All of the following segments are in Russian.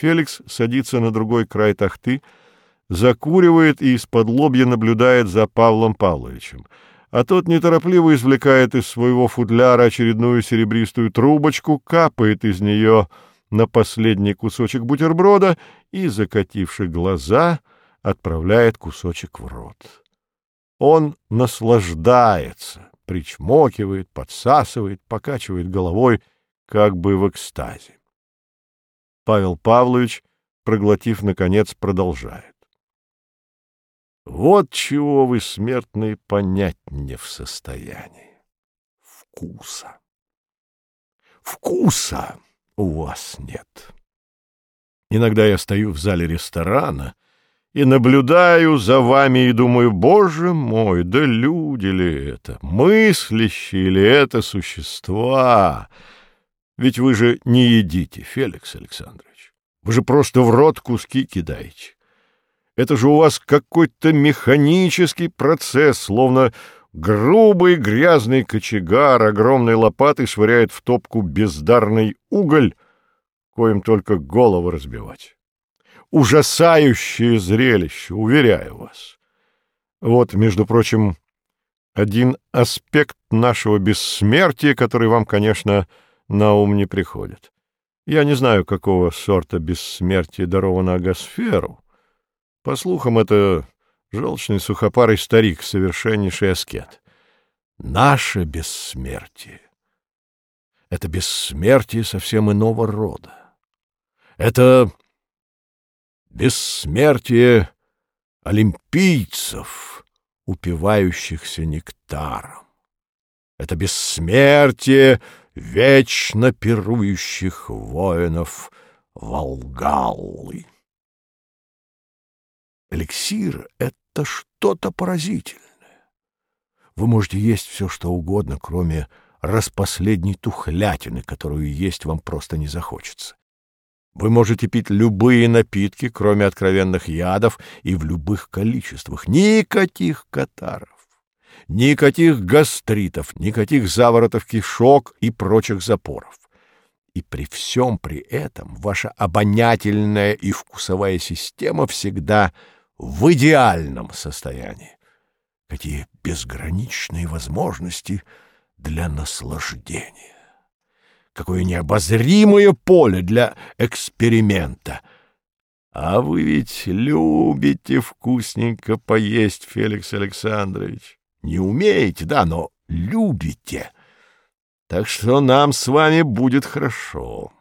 Феликс садится на другой край тахты, закуривает и из-под лобья наблюдает за Павлом Павловичем. А тот неторопливо извлекает из своего футляра очередную серебристую трубочку, капает из нее на последний кусочек бутерброда и, закативши глаза, отправляет кусочек в рот. Он наслаждается, причмокивает, подсасывает, покачивает головой, как бы в экстазе. Павел Павлович, проглотив, наконец, продолжает. Вот чего вы, смертные, понять не в состоянии. Вкуса. Вкуса у вас нет. Иногда я стою в зале ресторана и наблюдаю за вами и думаю, боже мой, да люди ли это, мыслящие ли это существа? Ведь вы же не едите, Феликс Александрович. Вы же просто в рот куски кидаете. Это же у вас какой-то механический процесс, словно грубый грязный кочегар огромной лопатой швыряет в топку бездарный уголь, коим только голову разбивать. Ужасающее зрелище, уверяю вас. Вот, между прочим, один аспект нашего бессмертия, который вам, конечно, на ум не приходит. Я не знаю, какого сорта бессмертия даровано Агосферу. По слухам, это желчный сухопарый старик, совершеннейший аскет. Наше бессмертие — это бессмертие совсем иного рода. Это бессмертие олимпийцев, упивающихся нектаром. Это бессмертие вечно пирующих воинов Волгаллы. Эликсир — это что-то поразительное. Вы можете есть все, что угодно, кроме распоследней тухлятины, которую есть вам просто не захочется. Вы можете пить любые напитки, кроме откровенных ядов, и в любых количествах. Никаких катаров, никаких гастритов, никаких заворотов кишок и прочих запоров. И при всем при этом ваша обонятельная и вкусовая система всегда в идеальном состоянии. Какие безграничные возможности для наслаждения! Какое необозримое поле для эксперимента! А вы ведь любите вкусненько поесть, Феликс Александрович. Не умеете, да, но любите. Так что нам с вами будет хорошо.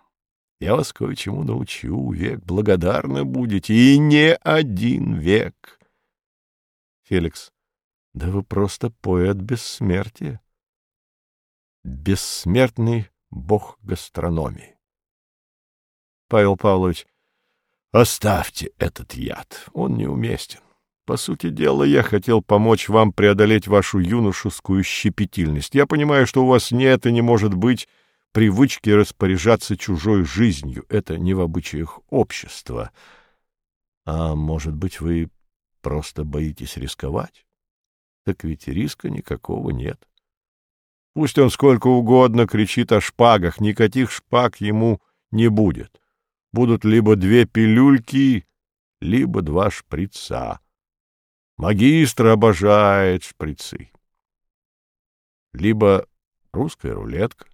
Я вас кое-чему научу, век благодарны будете, и не один век. Феликс, да вы просто поэт бессмертия. Бессмертный бог гастрономии. Павел Павлович, оставьте этот яд, он неуместен. По сути дела, я хотел помочь вам преодолеть вашу юношескую щепетильность. Я понимаю, что у вас нет и не может быть привычки распоряжаться чужой жизнью. Это не в обычаях общества. А может быть, вы просто боитесь рисковать? Так ведь риска никакого нет. Пусть он сколько угодно кричит о шпагах, никаких шпаг ему не будет. Будут либо две пилюльки, либо два шприца. Магистр обожает шприцы. Либо русская рулетка,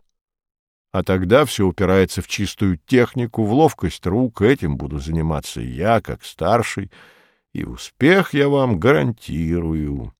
а тогда все упирается в чистую технику, в ловкость рук. Этим буду заниматься я, как старший, и успех я вам гарантирую.